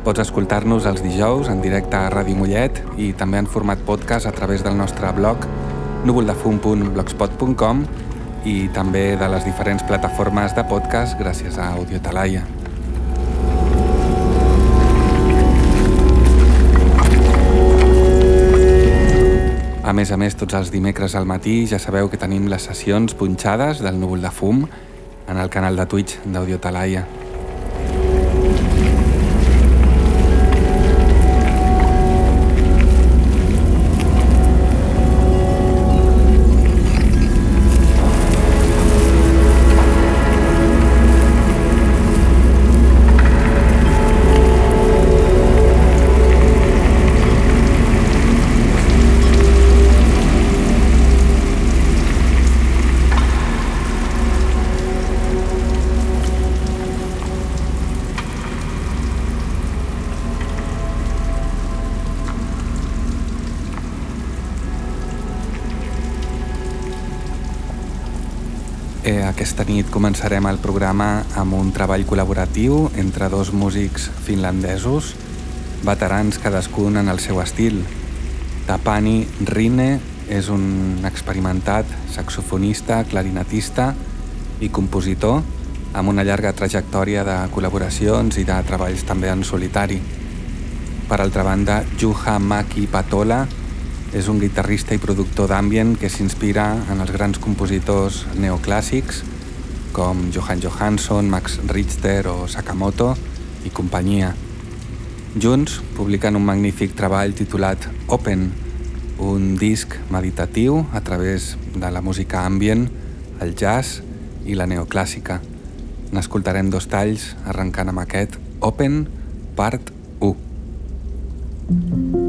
Pots escoltar-nos els dijous en directe a Ràdio Mollet i també en format podcast a través del nostre blog núvoldefum.blogspot.com i també de les diferents plataformes de podcast gràcies a Audio Talaia. A més a més, tots els dimecres al matí ja sabeu que tenim les sessions punxades del núvol de fum en el canal de Twitch d'Audio Talaia. Aquesta nit començarem el programa amb un treball col·laboratiu entre dos músics finlandesos, veterans cadascun en el seu estil. Tapani Rine és un experimentat saxofonista, clarinetista i compositor amb una llarga trajectòria de col·laboracions i de treballs també en solitari. Per altra banda, Juha Maki Patola és un guitarrista i productor d'ambient que s'inspira en els grans compositors neoclàssics com Johan Johansson, Max Richter o Sakamoto i companyia. Junts publiquen un magnífic treball titulat Open, un disc meditatiu a través de la música ambient, el jazz i la neoclàssica. N'escoltarem dos talls arrencant amb aquest Open Part 1. Mm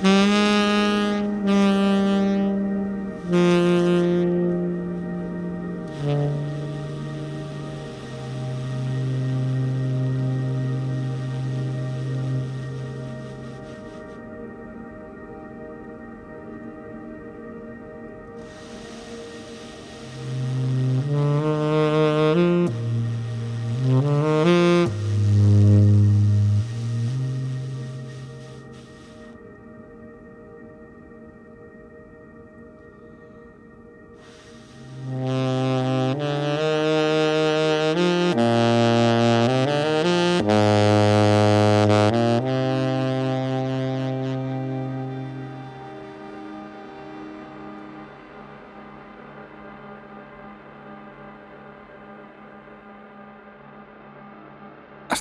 Mm-hmm.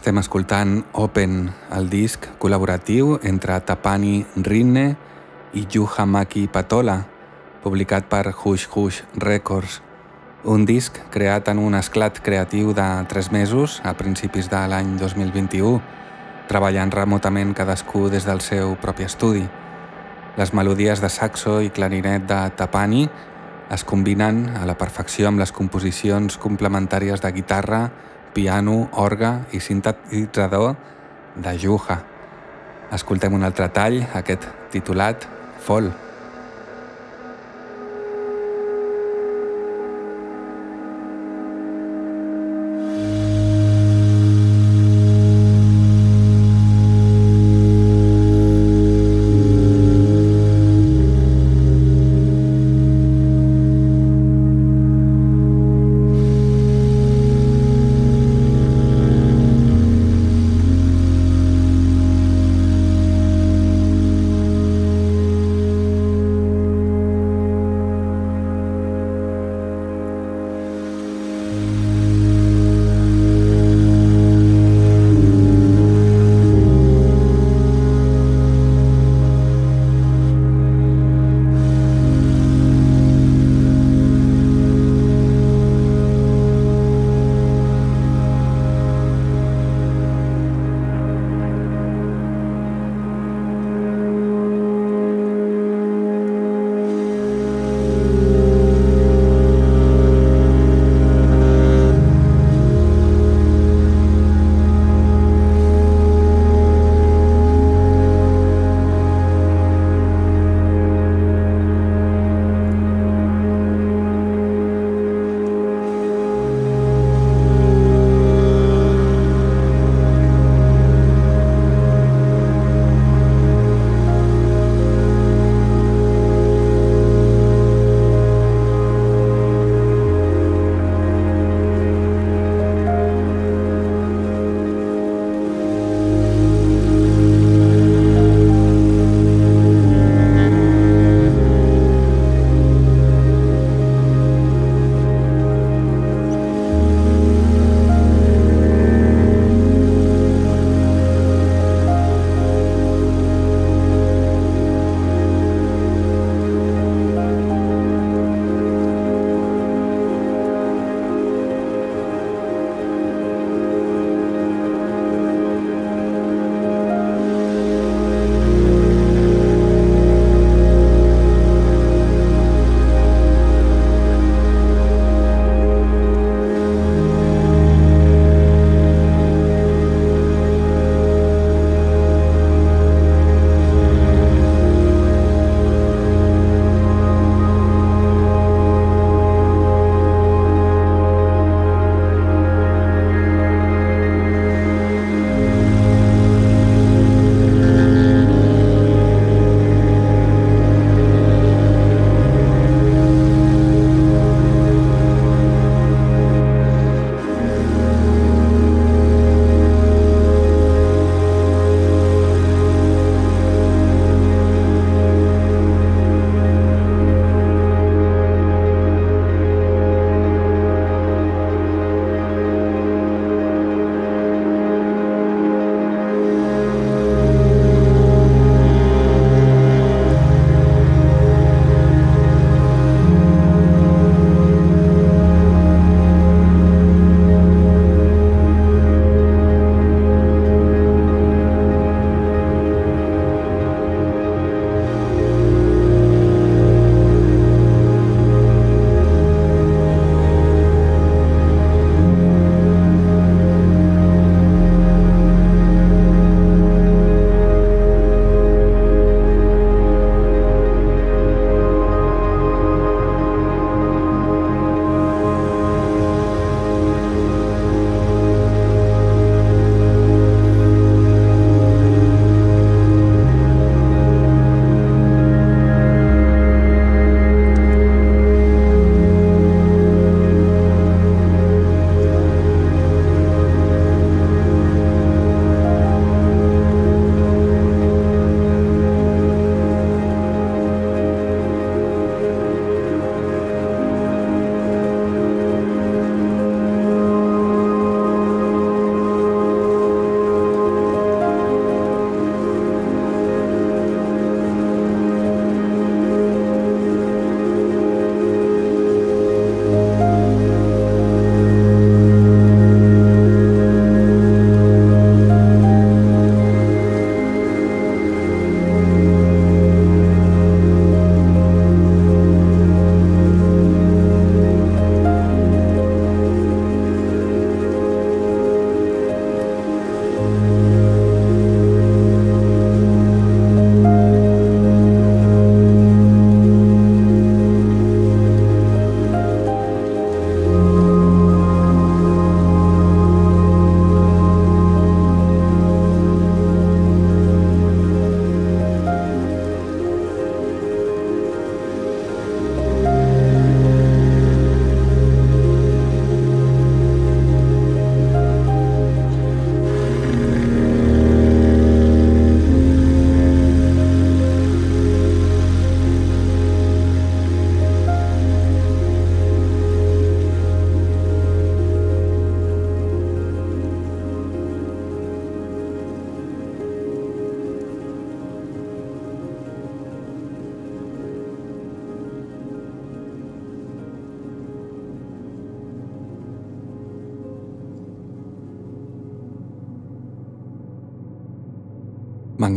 Estem escoltant Open, el disc col·laboratiu entre Tapani Rinne i Yuha Maki Patola, publicat per Hush Hush Records. Un disc creat en un esclat creatiu de 3 mesos a principis de l'any 2021, treballant remotament cadascú des del seu propi estudi. Les melodies de saxo i clarinet de Tapani es combinen a la perfecció amb les composicions complementàries de guitarra, piano, orga i sintetitzador de Juha. Escoltem un altre tall, aquest titulat Fall.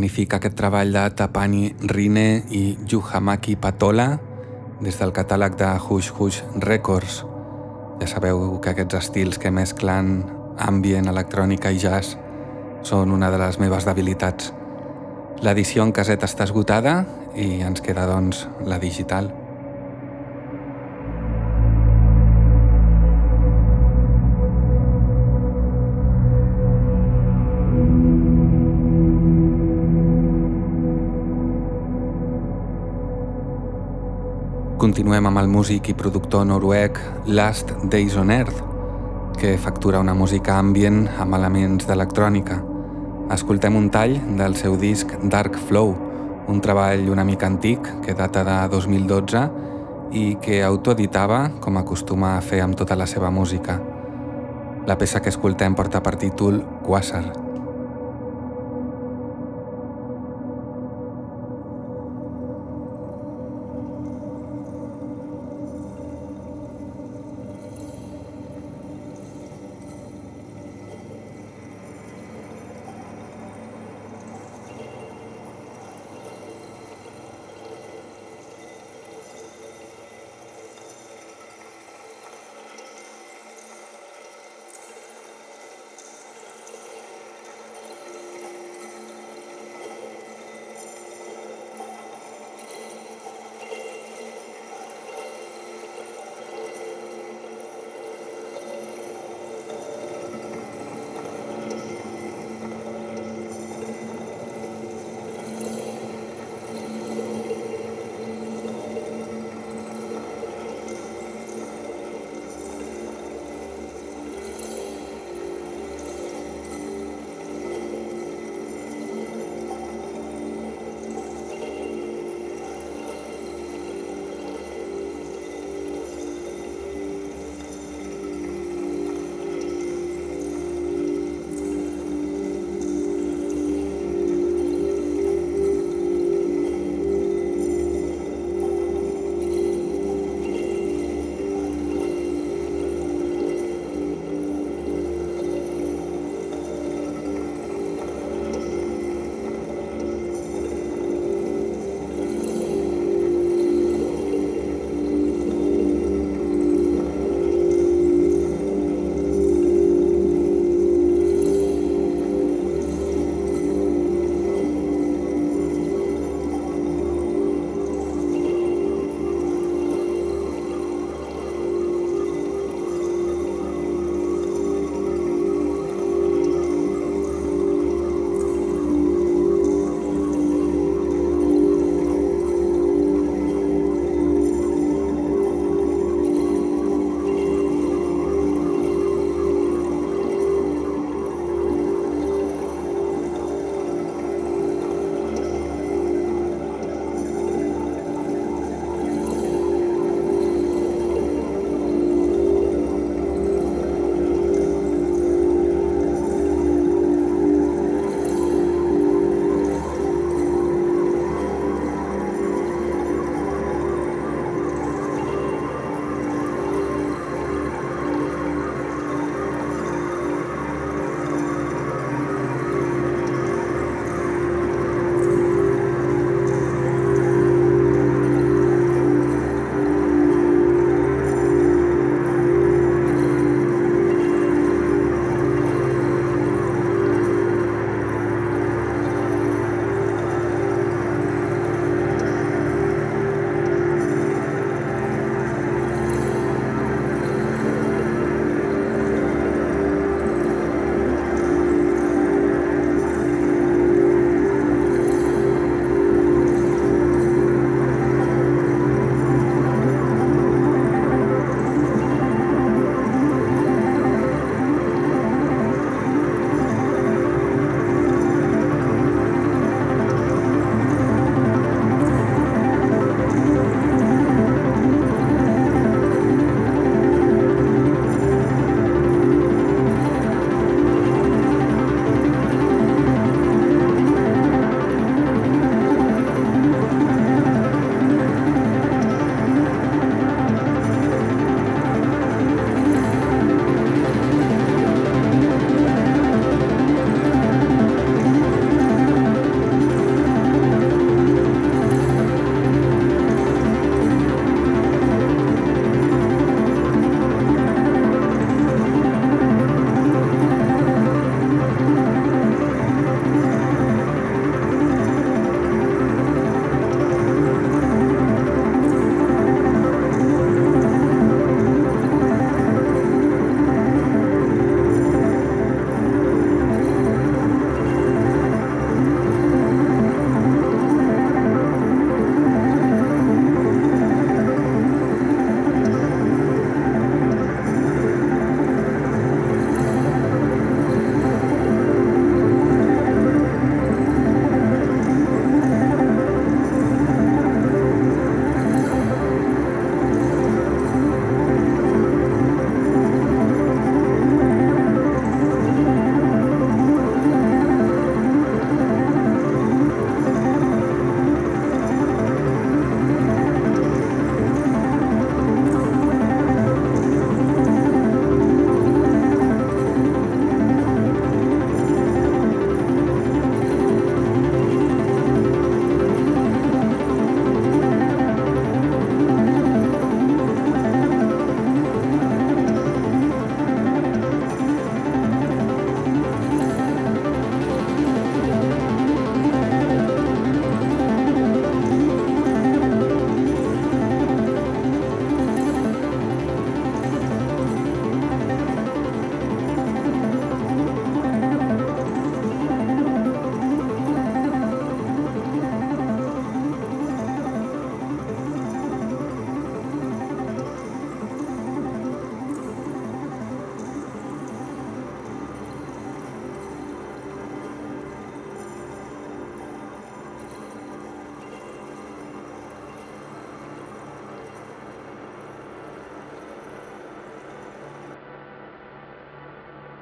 Magnífic aquest treball de Tapani Rine i Yuhamaki Patola des del catàleg de Hush Hush Records. Ja sabeu que aquests estils que mesclen ambient, electrònica i jazz són una de les meves debilitats. L'edició en caset està esgotada i ens queda doncs la digital. Continuem amb el músic i productor noruec Last Days on Earth, que factura una música ambient amb elements d'electrònica. Escoltem un tall del seu disc Dark Flow, un treball una mica antic que data de 2012 i que autoeditava com acostuma a fer amb tota la seva música. La peça que escoltem porta per títol Quasar.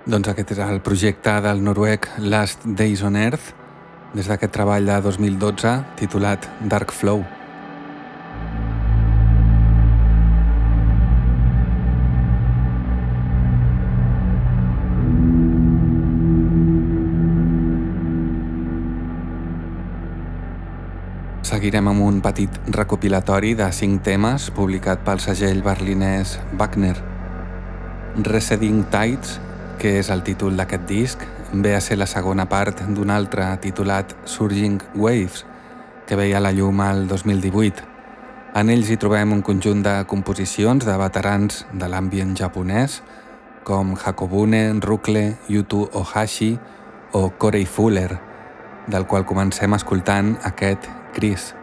Doncs aquest és el projecte del noruec Last Days on Earth, des d'aquest treball de 2012 titulat Dark Flow. Seguirem amb un petit recopilatori de cinc temes publicat pel segell berlinès Wagner. Receding Tides, que és el títol d'aquest disc, ve a ser la segona part d'un altre titulat Surging Waves, que veia la llum al 2018. En ells hi trobem un conjunt de composicions de veterans de l'ambient japonès, com Hakobune, Rukle, Yutu Ohashi o Corey Fuller, del qual comencem escoltant aquest Chris.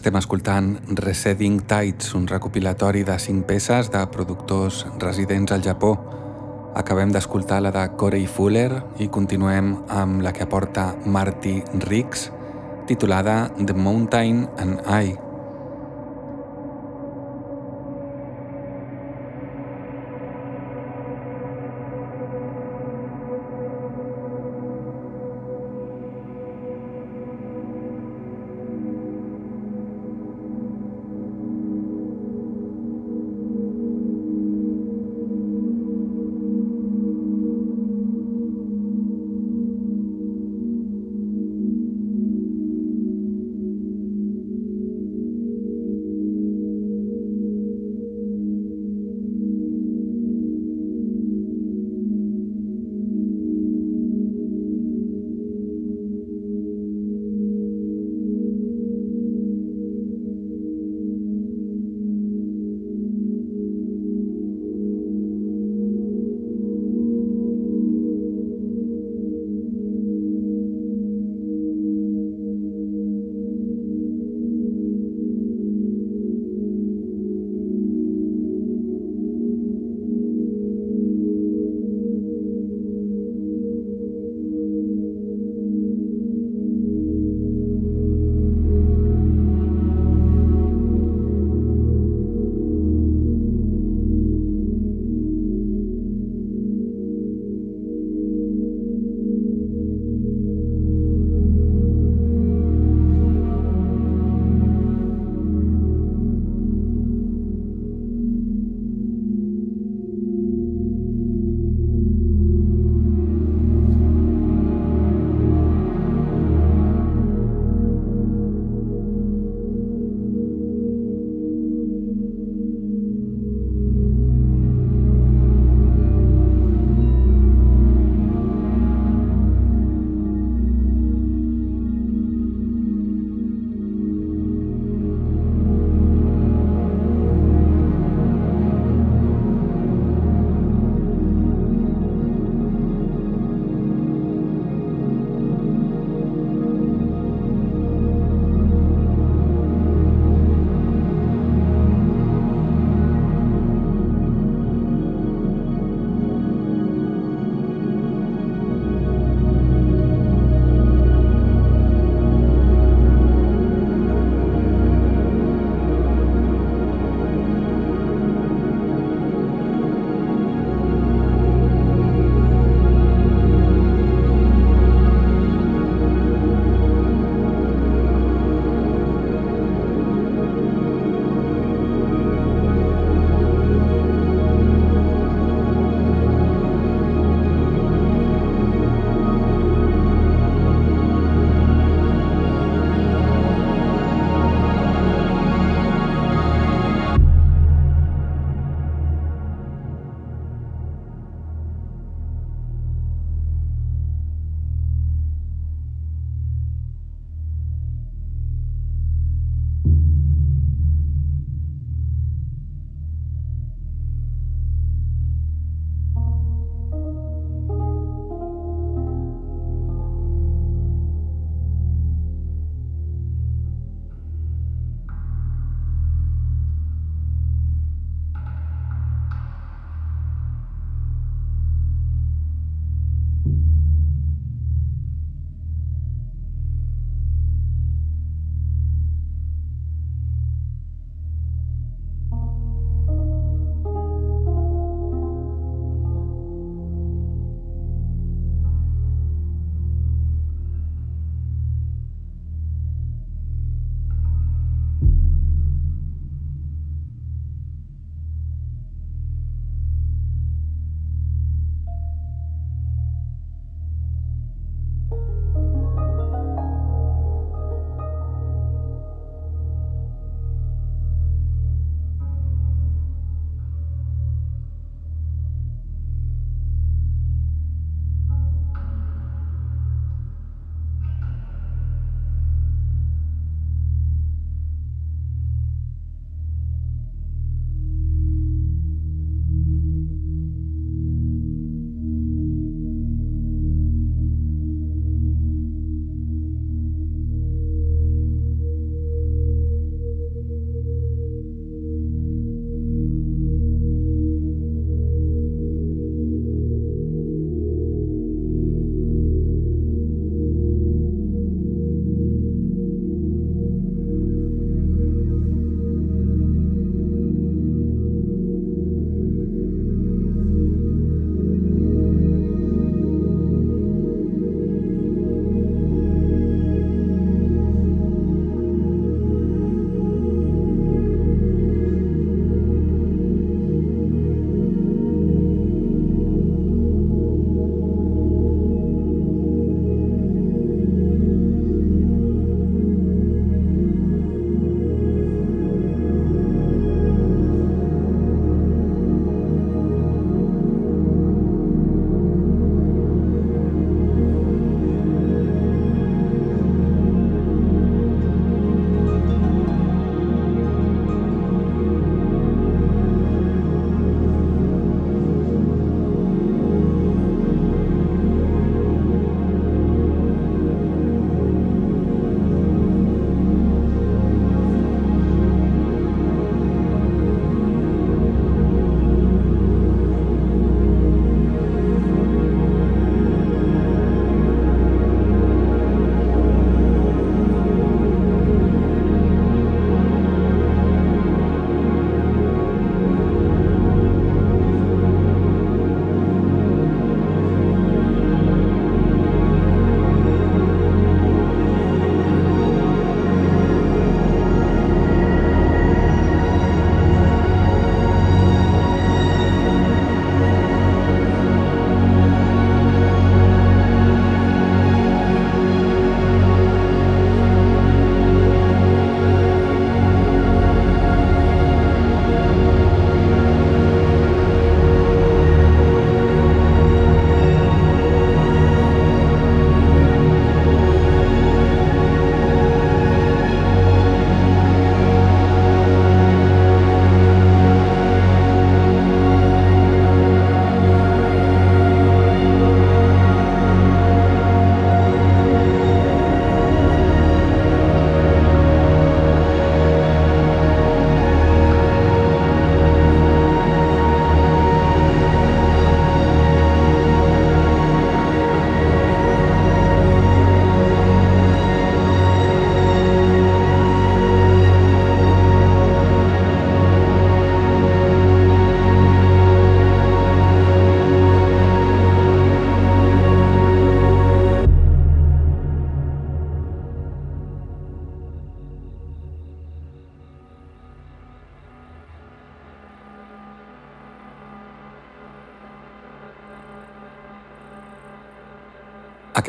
Estem escoltant Receding Tides, un recopilatori de cinc peces de productors residents al Japó. Acabem d'escoltar la de Corey Fuller i continuem amb la que aporta Marty Riggs, titulada The Mountain and I.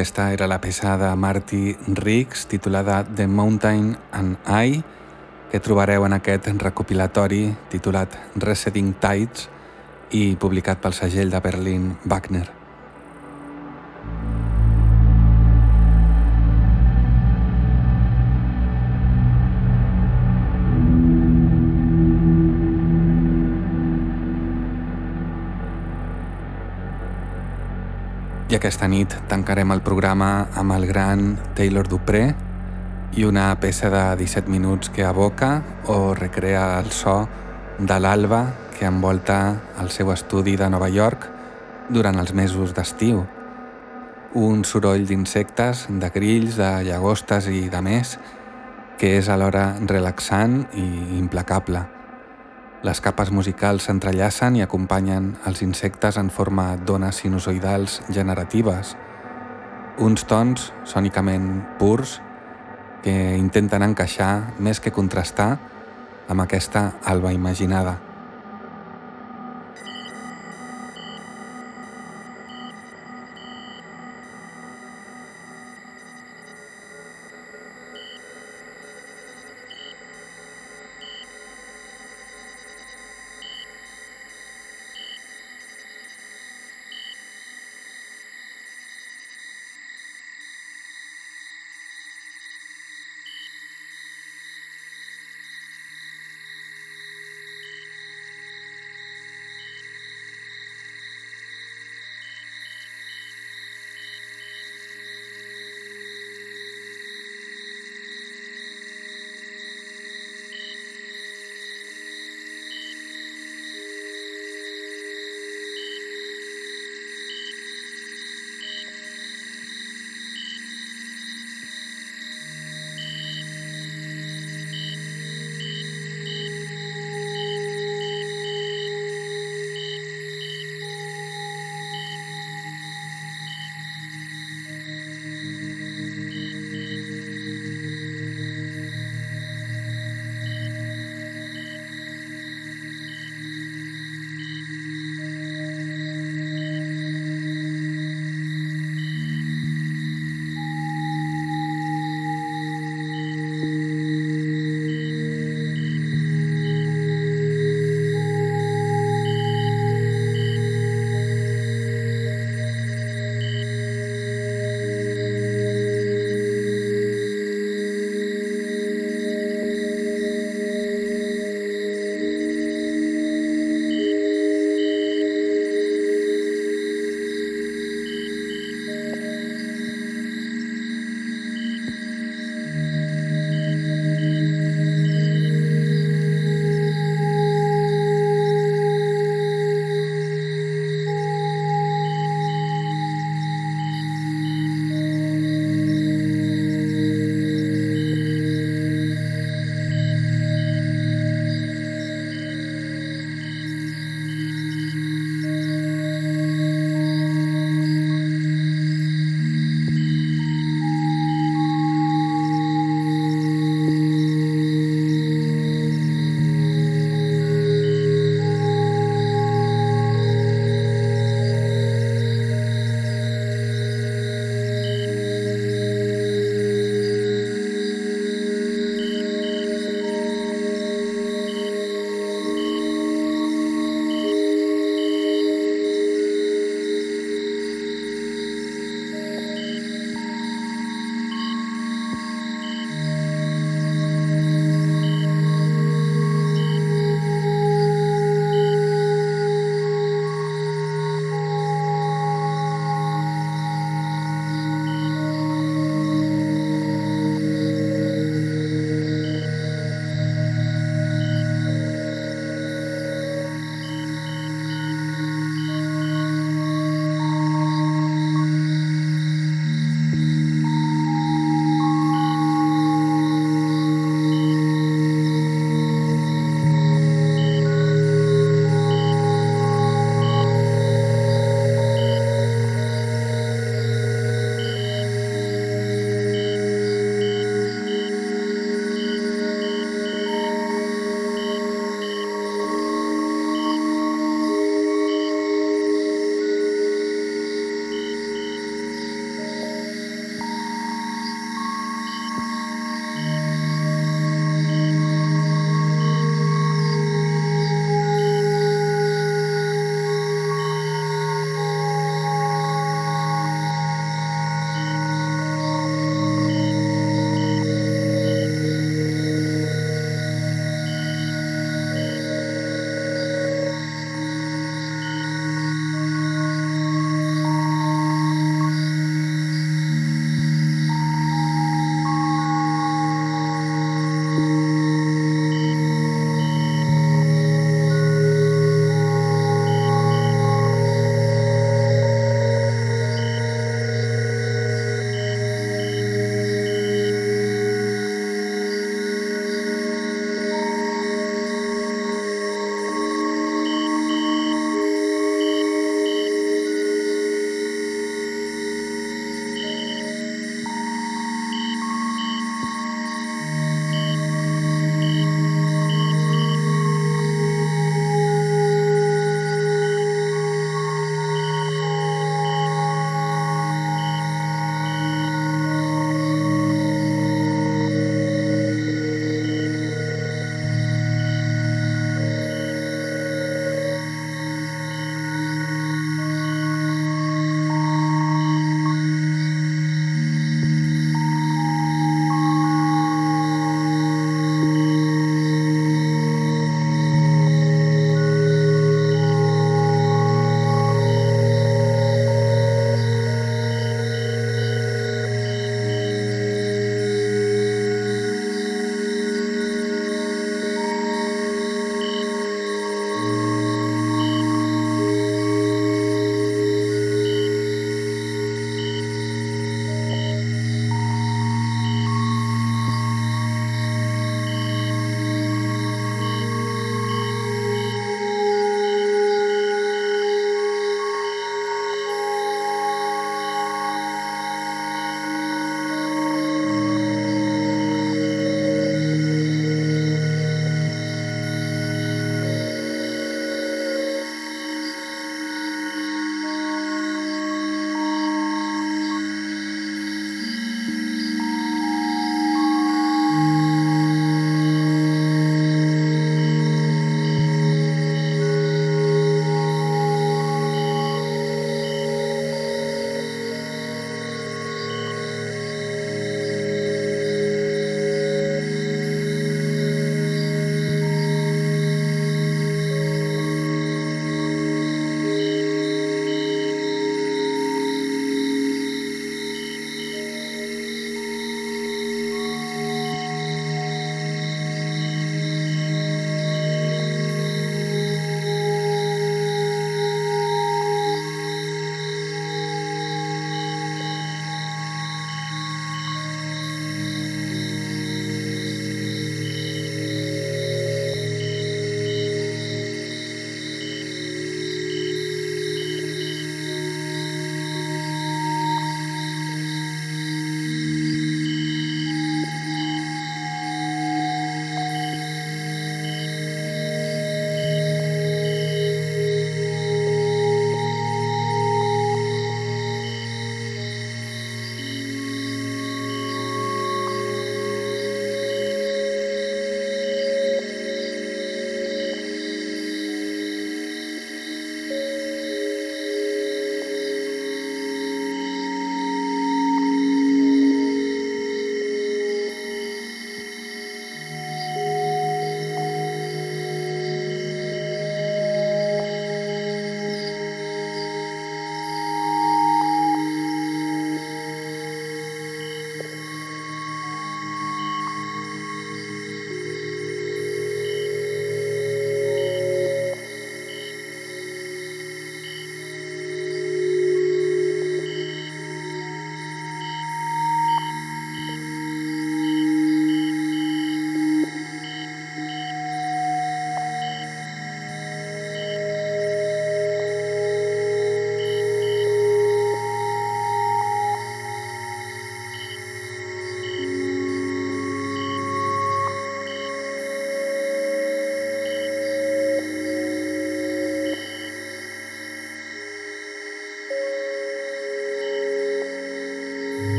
Aquesta era la peça de Marty Riggs titulada The Mountain and I, que trobareu en aquest recopilatori titulat Resetting Tides i publicat pel segell de Berlin Wagner. I aquesta nit tancarem el programa amb el gran Taylor Dupré i una peça de 17 minuts que aboca o recrea el so de l'alba que envolta el seu estudi de Nova York durant els mesos d'estiu. Un soroll d'insectes, de grills, de llagostes i de més que és alhora relaxant i implacable. Les capes musicals s'entrellacen i acompanyen els insectes en forma d'ones sinusoidals generatives, uns tons sònicament purs que intenten encaixar més que contrastar amb aquesta alba imaginada.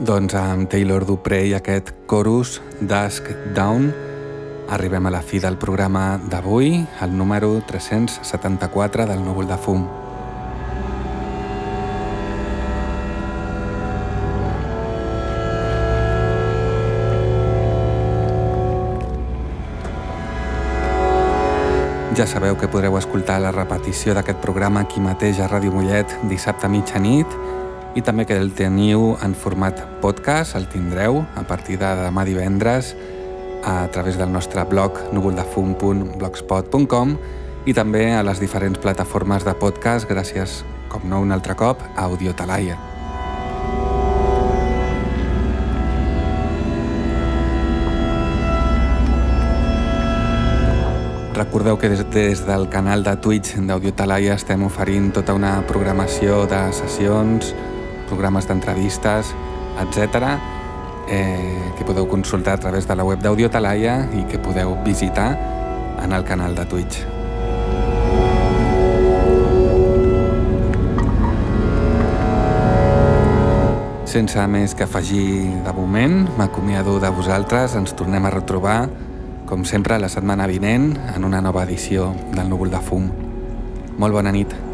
Doncs amb Taylor Dupré i aquest chorus Dusk Down arribem a la fi del programa d'avui, el número 374 del núvol de fum. Ja sabeu que podreu escoltar la repetició d'aquest programa aquí mateix a Ràdio Mollet dissabte a mitjanit i també que el teniu en format podcast, el tindreu a partir de demà divendres a través del nostre blog núvoldefum.blogspot.com i també a les diferents plataformes de podcast gràcies, com no un altre cop, a Audiotalaia. Recordeu que des, des del canal de Twitch d'Audiotalaia estem oferint tota una programació de sessions, programes d'entrevistes, etc eh, que podeu consultar a través de la web d'Audio Talaia i que podeu visitar en el canal de Twitch. Sense més que afegir de moment, m'acomiado de vosaltres, ens tornem a retrobar, com sempre, la setmana vinent en una nova edició del Núvol de Fum. Molt bona nit.